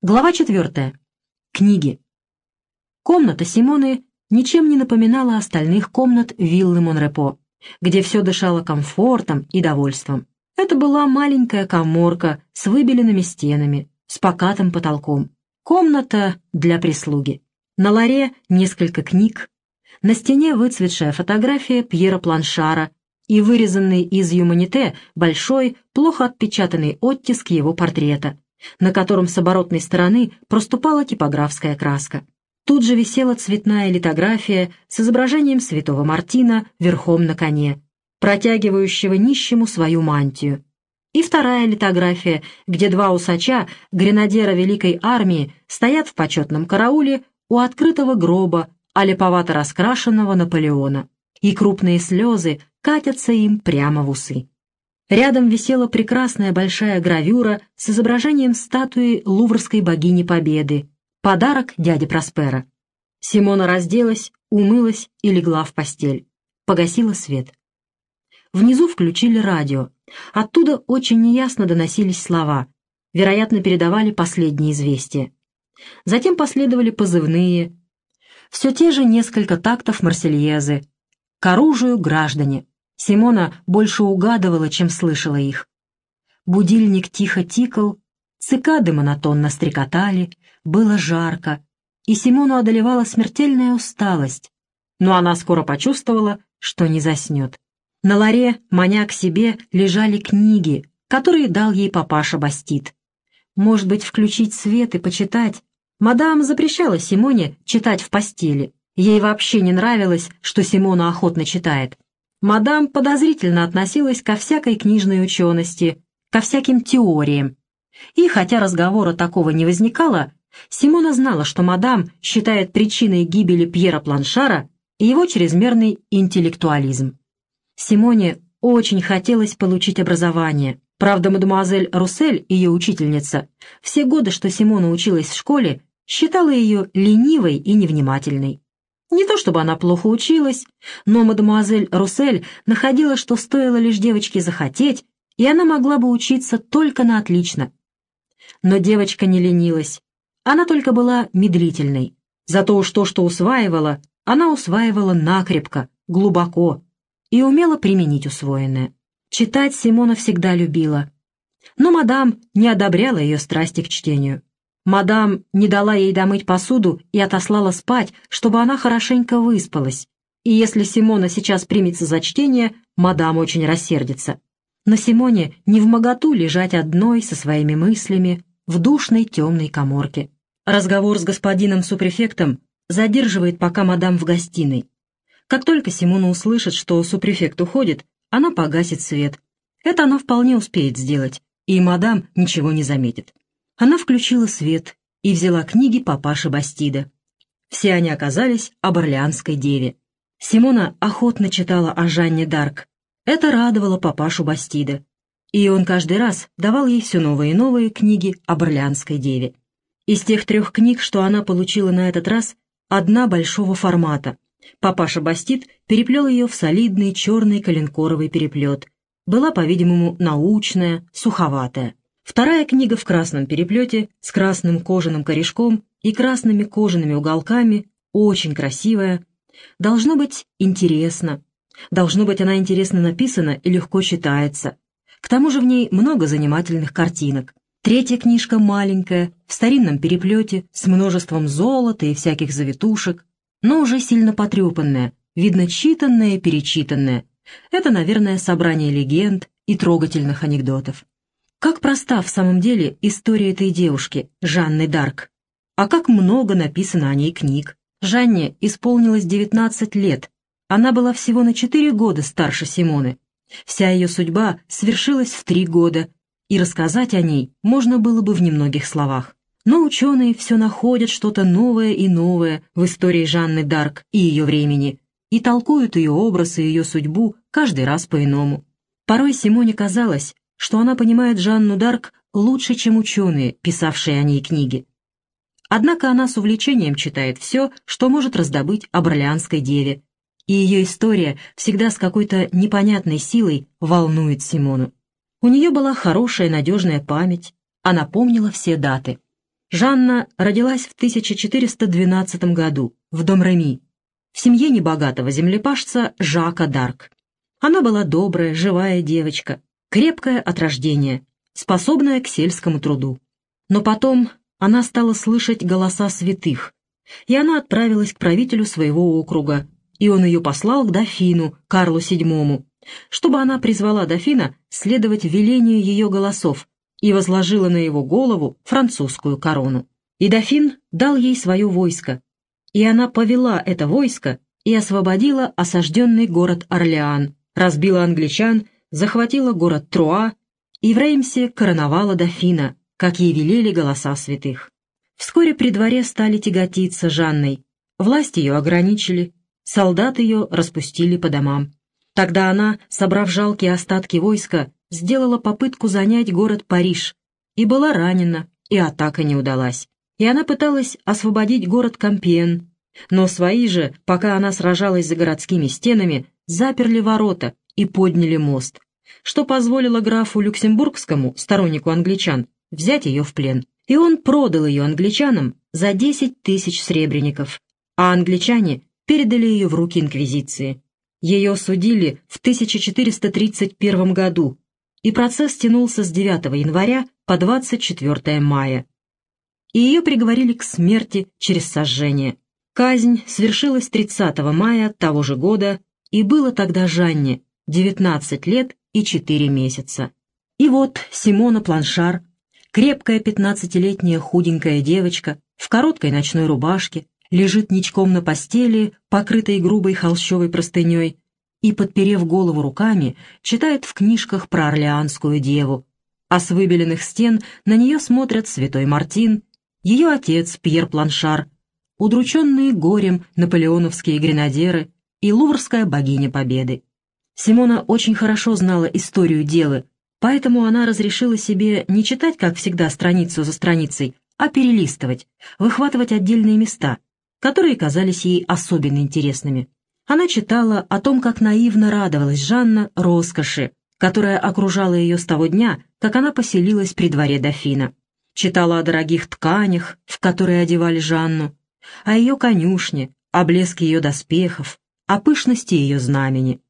Глава четвертая. Книги. Комната Симоны ничем не напоминала остальных комнат виллы Монрепо, где все дышало комфортом и довольством. Это была маленькая коморка с выбеленными стенами, с покатым потолком. Комната для прислуги. На ларе несколько книг, на стене выцветшая фотография Пьера Планшара и вырезанный из юманите большой, плохо отпечатанный оттиск его портрета, на котором с оборотной стороны проступала типографская краска. Тут же висела цветная литография с изображением святого Мартина верхом на коне, протягивающего нищему свою мантию. И вторая литография, где два усача, гренадера Великой Армии, стоят в почетном карауле у открытого гроба а липовато раскрашенного Наполеона, и крупные слезы катятся им прямо в усы. Рядом висела прекрасная большая гравюра с изображением статуи луврской богини Победы, подарок дяди Проспера. Симона разделась, умылась и легла в постель. Погасила свет. Внизу включили радио. Оттуда очень неясно доносились слова. Вероятно, передавали последние известия. Затем последовали позывные, все те же несколько тактов Марсельезы. К оружию граждане. Симона больше угадывала, чем слышала их. Будильник тихо тикал, цикады монотонно стрекотали, было жарко, и Симону одолевала смертельная усталость, но она скоро почувствовала, что не заснет. На ларе, маня к себе, лежали книги, которые дал ей папаша Бастит. Может быть, включить свет и почитать, Мадам запрещала Симоне читать в постели. Ей вообще не нравилось, что Симона охотно читает. Мадам подозрительно относилась ко всякой книжной учености, ко всяким теориям. И хотя разговора такого не возникало, Симона знала, что мадам считает причиной гибели Пьера Планшара его чрезмерный интеллектуализм. Симоне очень хотелось получить образование. Правда, мадемуазель Руссель, ее учительница, все годы, что Симона училась в школе, считала ее ленивой и невнимательной. Не то чтобы она плохо училась, но мадемуазель Руссель находила, что стоило лишь девочке захотеть, и она могла бы учиться только на отлично. Но девочка не ленилась, она только была медлительной. Зато уж то, что усваивала, она усваивала накрепко, глубоко и умела применить усвоенное. Читать Симона всегда любила. Но мадам не одобряла ее страсти к чтению. Мадам не дала ей домыть посуду и отослала спать, чтобы она хорошенько выспалась. И если Симона сейчас примется за чтение, мадам очень рассердится. Но Симоне не в моготу лежать одной со своими мыслями в душной темной коморке. Разговор с господином супрефектом задерживает пока мадам в гостиной. Как только Симона услышит, что супрефект уходит, она погасит свет. Это она вполне успеет сделать, и мадам ничего не заметит. Она включила свет и взяла книги папаши Бастида. Все они оказались об Орлеанской деве. Симона охотно читала о Жанне Дарк. Это радовало папашу Бастида. И он каждый раз давал ей все новые и новые книги об Орлеанской деве. Из тех трех книг, что она получила на этот раз, одна большого формата. Папаша Бастид переплел ее в солидный черный коленкоровый переплет. Была, по-видимому, научная, суховатая. Вторая книга в красном переплете с красным кожаным корешком и красными кожаными уголками, очень красивая. Должно быть интересно. Должно быть она интересно написана и легко читается. К тому же в ней много занимательных картинок. Третья книжка маленькая, в старинном переплете, с множеством золота и всяких завитушек, но уже сильно потрепанная, видно читанная и перечитанная. Это, наверное, собрание легенд и трогательных анекдотов. Как проста в самом деле история этой девушки, Жанны Дарк. А как много написано о ней книг. Жанне исполнилось 19 лет. Она была всего на 4 года старше Симоны. Вся ее судьба свершилась в 3 года, и рассказать о ней можно было бы в немногих словах. Но ученые все находят что-то новое и новое в истории Жанны Дарк и ее времени, и толкуют ее образ и ее судьбу каждый раз по-иному. Порой Симоне казалось, что она понимает Жанну Дарк лучше, чем ученые, писавшие о ней книги. Однако она с увлечением читает все, что может раздобыть об Орлеанской деве, и ее история всегда с какой-то непонятной силой волнует Симону. У нее была хорошая надежная память, она помнила все даты. Жанна родилась в 1412 году в Домреми, в семье небогатого землепашца Жака Дарк. Она была добрая, живая девочка, крепкая от рождения, способная к сельскому труду. Но потом она стала слышать голоса святых, и она отправилась к правителю своего округа, и он ее послал к дофину Карлу VII, чтобы она призвала дофина следовать велению ее голосов и возложила на его голову французскую корону. И дофин дал ей свое войско, и она повела это войско и освободила осажденный город Орлеан, разбила англичан, захватила город Труа и в Реймсе короновала дофина, как ей велели голоса святых. Вскоре при дворе стали тяготиться Жанной, власть ее ограничили, солдат ее распустили по домам. Тогда она, собрав жалкие остатки войска, сделала попытку занять город Париж и была ранена, и атака не удалась. И она пыталась освободить город Кампиен, но свои же, пока она сражалась за городскими стенами, заперли ворота и подняли мост, что позволило графу Люксембургскому, стороннику англичан, взять ее в плен. И он продал ее англичанам за 10 тысяч сребреников, а англичане передали ее в руки инквизиции. Ее судили в 1431 году, и процесс тянулся с 9 января по 24 мая. И ее приговорили к смерти через сожжение. Казнь свершилась 30 мая того же года, и было тогда Жанне 19 лет и 4 месяца. И вот Симона Планшар, крепкая пятнадцатилетняя худенькая девочка в короткой ночной рубашке, лежит ничком на постели, покрытой грубой холщовой простыней, и, подперев голову руками, читает в книжках про Орлеанскую деву, а с выбеленных стен на нее смотрят святой Мартин, ее отец Пьер Планшар, удрученные горем наполеоновские гренадеры и луврская богиня Победы. Симона очень хорошо знала историю девы, поэтому она разрешила себе не читать, как всегда, страницу за страницей, а перелистывать, выхватывать отдельные места — которые казались ей особенно интересными. Она читала о том, как наивно радовалась Жанна роскоши, которая окружала ее с того дня, как она поселилась при дворе дофина. Читала о дорогих тканях, в которые одевали Жанну, о ее конюшне, о блеске ее доспехов, о пышности ее знамени.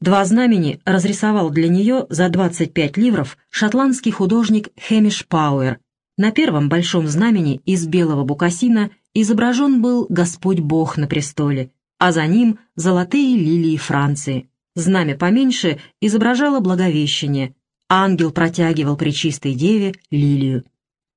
Два знамени разрисовал для нее за 25 ливров шотландский художник Хэмиш Пауэр. На первом большом знамени из белого букасина изображен был Господь Бог на престоле, а за ним золотые лилии Франции. Знамя поменьше изображало Благовещение, ангел протягивал при чистой деве лилию.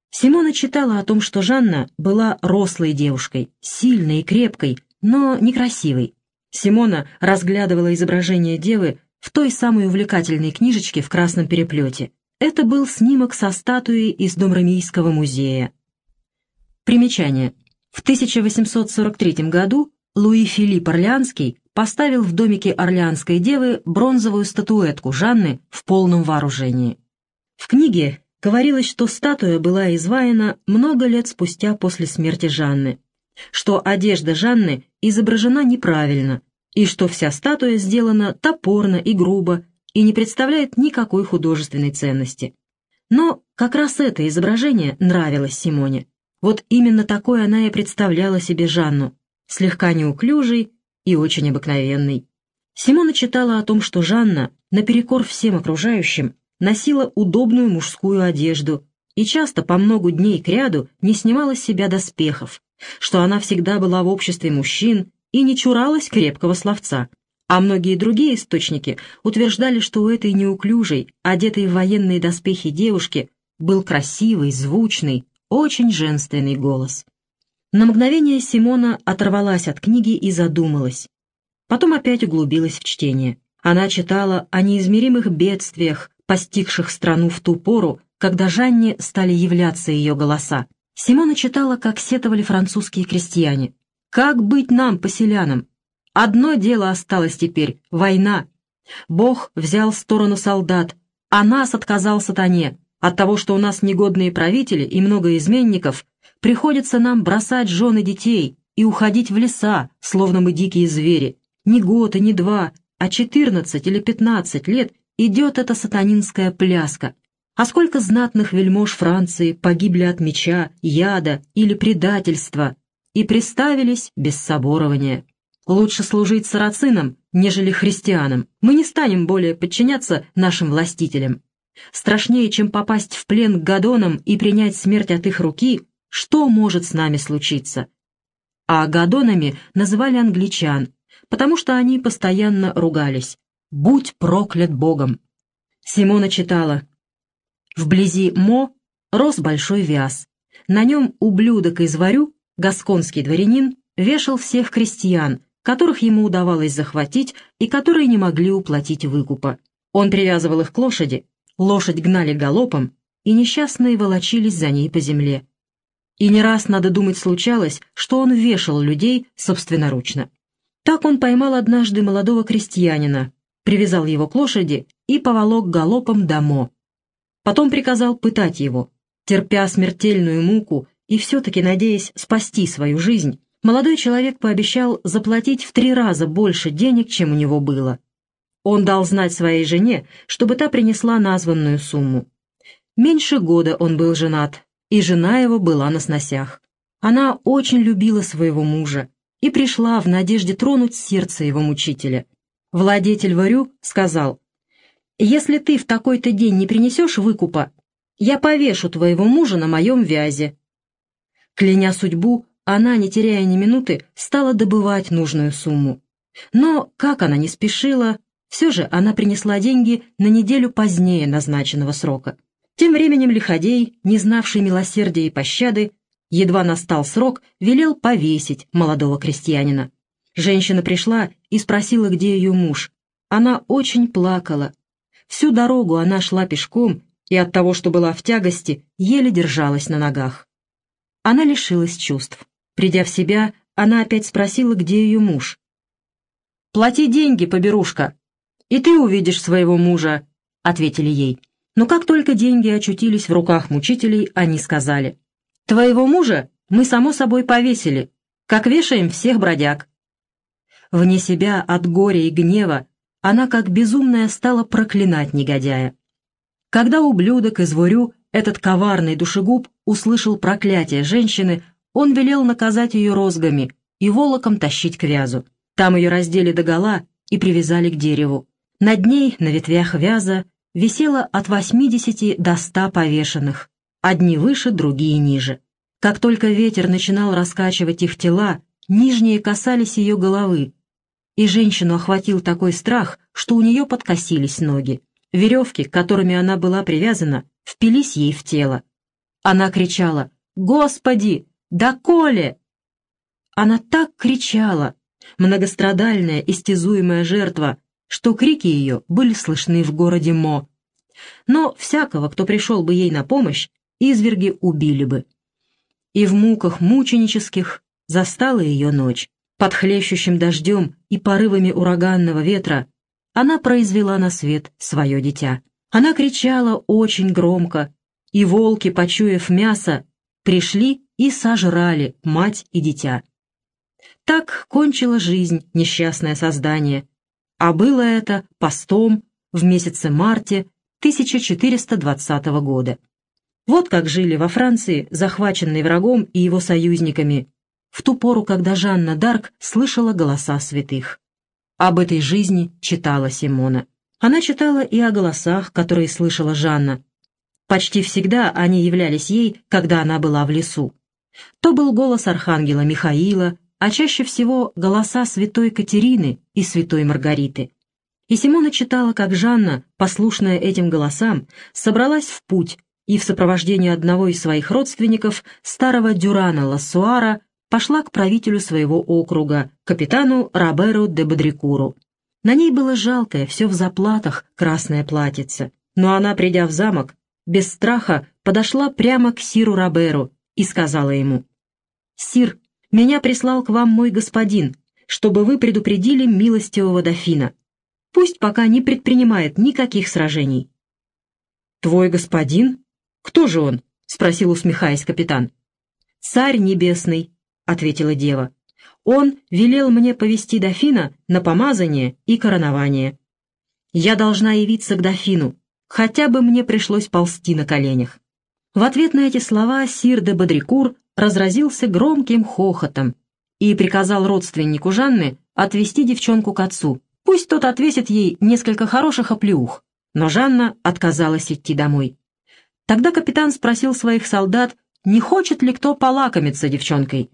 Симона читала о том, что Жанна была рослой девушкой, сильной и крепкой, но некрасивой. Симона разглядывала изображение девы в той самой увлекательной книжечке в красном переплете. Это был снимок со статуи из Домрамийского музея. Примечание. В 1843 году Луи Филипп Орлеанский поставил в домике Орлеанской девы бронзовую статуэтку Жанны в полном вооружении. В книге говорилось, что статуя была изваяна много лет спустя после смерти Жанны, что одежда Жанны изображена неправильно, и что вся статуя сделана топорно и грубо и не представляет никакой художественной ценности. Но как раз это изображение нравилось Симоне. Вот именно такой она и представляла себе Жанну, слегка неуклюжей и очень обыкновенной. Симона читала о том, что Жанна, наперекор всем окружающим, носила удобную мужскую одежду и часто по многу дней кряду не снимала с себя доспехов, что она всегда была в обществе мужчин и не чуралась крепкого словца, а многие другие источники утверждали, что у этой неуклюжей, одетой в военные доспехи девушки был красивый, звучный, очень женственный голос. На мгновение Симона оторвалась от книги и задумалась. Потом опять углубилась в чтение. Она читала о неизмеримых бедствиях, постигших страну в ту пору, когда Жанне стали являться ее голоса. Симона читала, как сетовали французские крестьяне. «Как быть нам, поселянам? Одно дело осталось теперь — война. Бог взял сторону солдат, а нас отказал сатане. От того, что у нас негодные правители и много изменников, приходится нам бросать жены детей и уходить в леса, словно мы дикие звери. Ни год и ни два, а четырнадцать или пятнадцать лет идет эта сатанинская пляска. А сколько знатных вельмож Франции погибли от меча, яда или предательства и приставились без соборования. Лучше служить сарацинам, нежели христианам. Мы не станем более подчиняться нашим властителям. Страшнее, чем попасть в плен к гадонам и принять смерть от их руки, что может с нами случиться? А гадонами называли англичан, потому что они постоянно ругались. «Будь проклят Богом!» Симона читала Вблизи Мо рос большой вяз. На нем ублюдок из Варю, гасконский дворянин, вешал всех крестьян, которых ему удавалось захватить и которые не могли уплатить выкупа. Он привязывал их к лошади, лошадь гнали галопом, и несчастные волочились за ней по земле. И не раз, надо думать, случалось, что он вешал людей собственноручно. Так он поймал однажды молодого крестьянина, привязал его к лошади и поволок галопом домой. Потом приказал пытать его. Терпя смертельную муку и все-таки надеясь спасти свою жизнь, молодой человек пообещал заплатить в три раза больше денег, чем у него было. Он дал знать своей жене, чтобы та принесла названную сумму. Меньше года он был женат, и жена его была на сносях. Она очень любила своего мужа и пришла в надежде тронуть сердце его мучителя. Владетель Варю сказал, если ты в такой-то день не принесешь выкупа, я повешу твоего мужа на моем вязе». Кляня судьбу, она, не теряя ни минуты, стала добывать нужную сумму. Но, как она не спешила, все же она принесла деньги на неделю позднее назначенного срока. Тем временем Лиходей, не знавший милосердия и пощады, едва настал срок, велел повесить молодого крестьянина. Женщина пришла и спросила, где ее муж. Она очень плакала, Всю дорогу она шла пешком и от того, что была в тягости, еле держалась на ногах. Она лишилась чувств. Придя в себя, она опять спросила, где ее муж. «Плати деньги, поберушка, и ты увидишь своего мужа», — ответили ей. Но как только деньги очутились в руках мучителей, они сказали, «Твоего мужа мы, само собой, повесили, как вешаем всех бродяг». Вне себя от горя и гнева она как безумная стала проклинать негодяя. Когда ублюдок из Ворю, этот коварный душегуб, услышал проклятие женщины, он велел наказать ее розгами и волоком тащить к вязу. Там ее раздели догола и привязали к дереву. Над ней, на ветвях вяза, висело от 80 до 100 повешенных, одни выше, другие ниже. Как только ветер начинал раскачивать их тела, нижние касались ее головы, и женщину охватил такой страх, что у нее подкосились ноги. Веревки, которыми она была привязана, впились ей в тело. Она кричала «Господи! Да Коле!» Она так кричала, многострадальная, истязуемая жертва, что крики ее были слышны в городе Мо. Но всякого, кто пришел бы ей на помощь, изверги убили бы. И в муках мученических застала ее ночь. Под хлещущим дождем и порывами ураганного ветра она произвела на свет свое дитя. Она кричала очень громко, и волки, почуяв мясо, пришли и сожрали мать и дитя. Так кончила жизнь несчастное создание, а было это постом в месяце марте 1420 года. Вот как жили во Франции, захваченные врагом и его союзниками, в ту пору, когда Жанна Дарк слышала голоса святых. Об этой жизни читала Симона. Она читала и о голосах, которые слышала Жанна. Почти всегда они являлись ей, когда она была в лесу. То был голос архангела Михаила, а чаще всего голоса святой Катерины и святой Маргариты. И Симона читала, как Жанна, послушная этим голосам, собралась в путь и в сопровождении одного из своих родственников, старого Дюрана Лассуара, пошла к правителю своего округа, капитану Роберу де Бодрикуру. На ней было жалкое, все в заплатах, красное платьице. Но она, придя в замок, без страха подошла прямо к Сиру Роберу и сказала ему, «Сир, меня прислал к вам мой господин, чтобы вы предупредили милостивого дофина. Пусть пока не предпринимает никаких сражений». «Твой господин? Кто же он?» — спросил, усмехаясь капитан. «Царь небесный, — ответила дева. «Он велел мне повести дофина на помазание и коронование. Я должна явиться к дофину, хотя бы мне пришлось ползти на коленях». В ответ на эти слова сир де Бодрикур разразился громким хохотом и приказал родственнику Жанны отвезти девчонку к отцу. Пусть тот отвесит ей несколько хороших оплеух. Но Жанна отказалась идти домой. Тогда капитан спросил своих солдат, не хочет ли кто полакомиться девчонкой.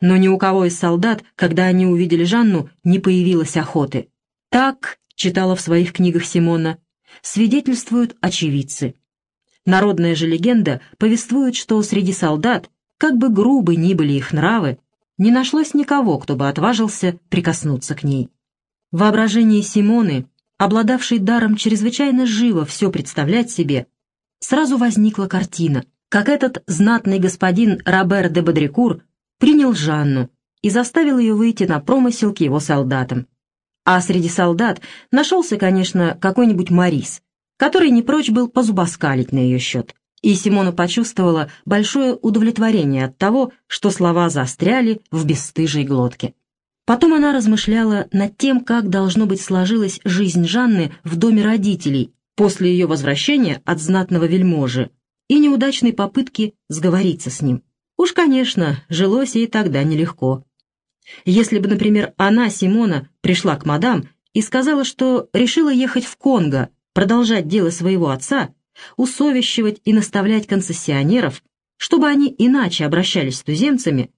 Но ни у кого из солдат, когда они увидели Жанну, не появилось охоты. Так, читала в своих книгах Симона, свидетельствуют очевидцы. Народная же легенда повествует, что среди солдат, как бы грубы ни были их нравы, не нашлось никого, кто бы отважился прикоснуться к ней. Воображение Симоны, обладавшей даром чрезвычайно живо все представлять себе, сразу возникла картина, как этот знатный господин Робер де Бодрикур принял Жанну и заставил ее выйти на промысел к его солдатам. А среди солдат нашелся, конечно, какой-нибудь Марис, который не прочь был позубоскалить на ее счет. И Симона почувствовала большое удовлетворение от того, что слова застряли в бесстыжей глотке. Потом она размышляла над тем, как должно быть сложилась жизнь Жанны в доме родителей после ее возвращения от знатного вельможи и неудачной попытки сговориться с ним. Уж, конечно, жилось ей тогда нелегко. Если бы, например, она, Симона, пришла к мадам и сказала, что решила ехать в Конго продолжать дело своего отца, усовещивать и наставлять концессионеров, чтобы они иначе обращались с туземцами,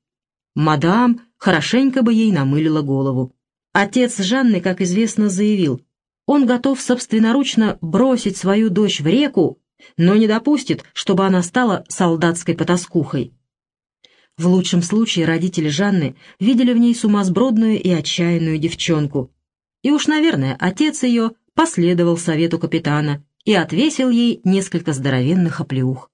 мадам хорошенько бы ей намылила голову. Отец Жанны, как известно, заявил, он готов собственноручно бросить свою дочь в реку, но не допустит, чтобы она стала солдатской потаскухой. В лучшем случае родители Жанны видели в ней сумасбродную и отчаянную девчонку. И уж, наверное, отец ее последовал совету капитана и отвесил ей несколько здоровенных оплеух.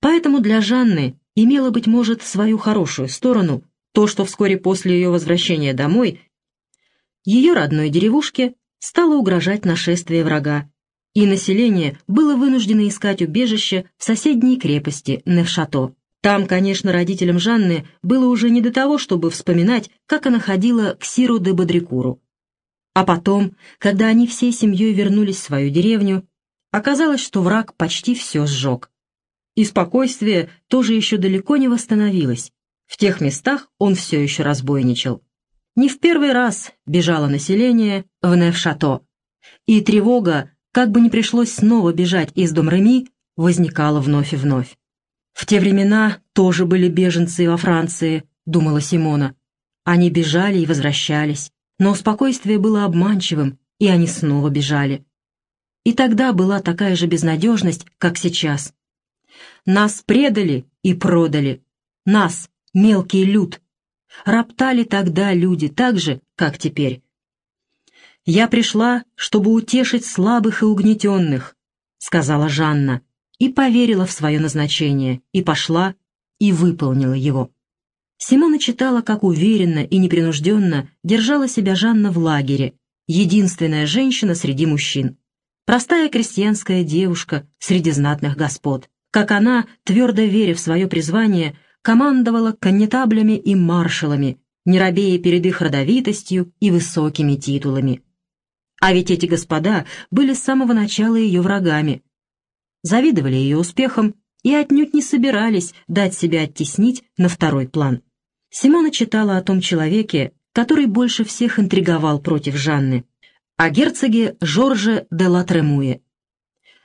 Поэтому для Жанны имело, быть может, свою хорошую сторону то, что вскоре после ее возвращения домой ее родной деревушке стало угрожать нашествие врага, и население было вынуждено искать убежище в соседней крепости Невшато. Там, конечно, родителям Жанны было уже не до того, чтобы вспоминать, как она ходила к Сиру де Бодрикуру. А потом, когда они всей семьей вернулись в свою деревню, оказалось, что враг почти все сжег. И спокойствие тоже еще далеко не восстановилось. В тех местах он все еще разбойничал. Не в первый раз бежало население в Невшато, и тревога, как бы ни пришлось снова бежать из дом Реми, возникала вновь и вновь. В те времена тоже были беженцы во Франции, думала Симона. Они бежали и возвращались но спокойствие было обманчивым, и они снова бежали. И тогда была такая же безнадежность, как сейчас. Нас предали и продали. Нас, мелкий люд. Роптали тогда люди так же, как теперь. «Я пришла, чтобы утешить слабых и угнетенных», — сказала Жанна, и поверила в свое назначение, и пошла, и выполнила его. Симона читала, как уверенно и непринужденно держала себя Жанна в лагере, единственная женщина среди мужчин. Простая крестьянская девушка среди знатных господ. Как она, твердо веря в свое призвание, командовала коннетаблями и маршалами, не робея перед их родовитостью и высокими титулами. А ведь эти господа были с самого начала ее врагами. Завидовали ее успехам и отнюдь не собирались дать себя оттеснить на второй план. Симона читала о том человеке, который больше всех интриговал против Жанны, о герцоге Жорже де Латремуе.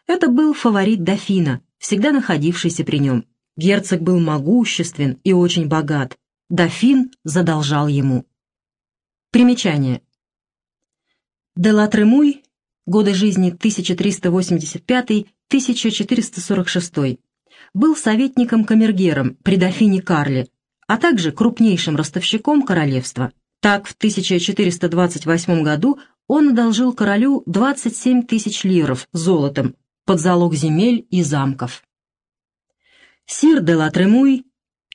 Это был фаворит дофина, всегда находившийся при нем. Герцог был могуществен и очень богат. Дофин задолжал ему. Примечание. Де Латремуй, годы жизни 1385-1446, был советником-камергером при дофине Карле, а также крупнейшим ростовщиком королевства. Так, в 1428 году он одолжил королю 27 тысяч лиров золотом под залог земель и замков. Сир де Латремуй,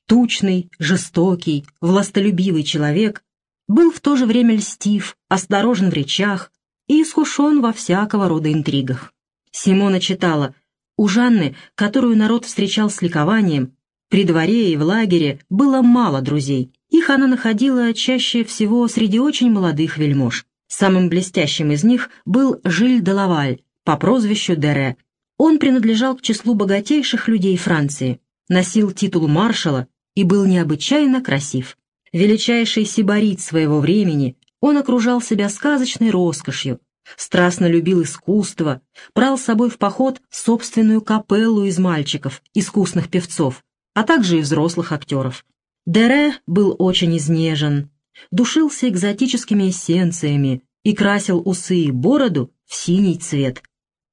тучный, жестокий, властолюбивый человек, был в то же время льстив, осторожен в речах и искушен во всякого рода интригах. Симона читала, у Жанны, которую народ встречал с ликованием, при дворе и в лагере было мало друзей. Их она находила чаще всего среди очень молодых вельмож. Самым блестящим из них был Жиль де Лаваль по прозвищу Дере. Он принадлежал к числу богатейших людей Франции, носил титул маршала и был необычайно красив. Величайший сибарит своего времени, он окружал себя сказочной роскошью, страстно любил искусство, брал с собой в поход собственную капеллу из мальчиков, искусных певцов, а также и взрослых актеров. Дере был очень изнежен, душился экзотическими эссенциями и красил усы и бороду в синий цвет,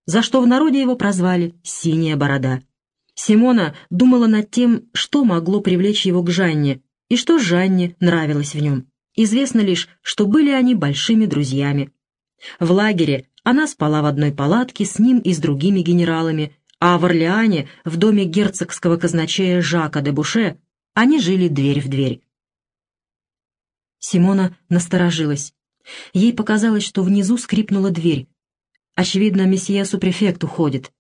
за что в народе его прозвали «синяя борода». Симона думала над тем, что могло привлечь его к Жанне, и что Жанне нравилось в нем. Известно лишь, что были они большими друзьями. В лагере она спала в одной палатке с ним и с другими генералами, а в Орлеане, в доме герцогского казначея Жака де Буше, они жили дверь в дверь. Симона насторожилась. Ей показалось, что внизу скрипнула дверь. Очевидно, месье супрефект уходит.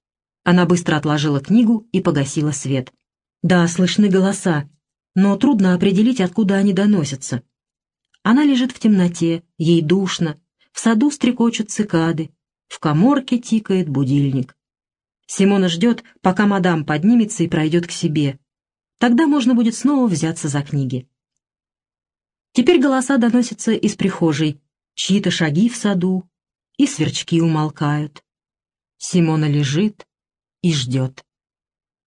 Она быстро отложила книгу и погасила свет. Да, слышны голоса, но трудно определить, откуда они доносятся. Она лежит в темноте, ей душно, в саду стрекочут цикады, в коморке тикает будильник. Симона ждет, пока мадам поднимется и пройдет к себе. Тогда можно будет снова взяться за книги. Теперь голоса доносятся из прихожей, чьи-то шаги в саду, и сверчки умолкают. Симона лежит и ждет.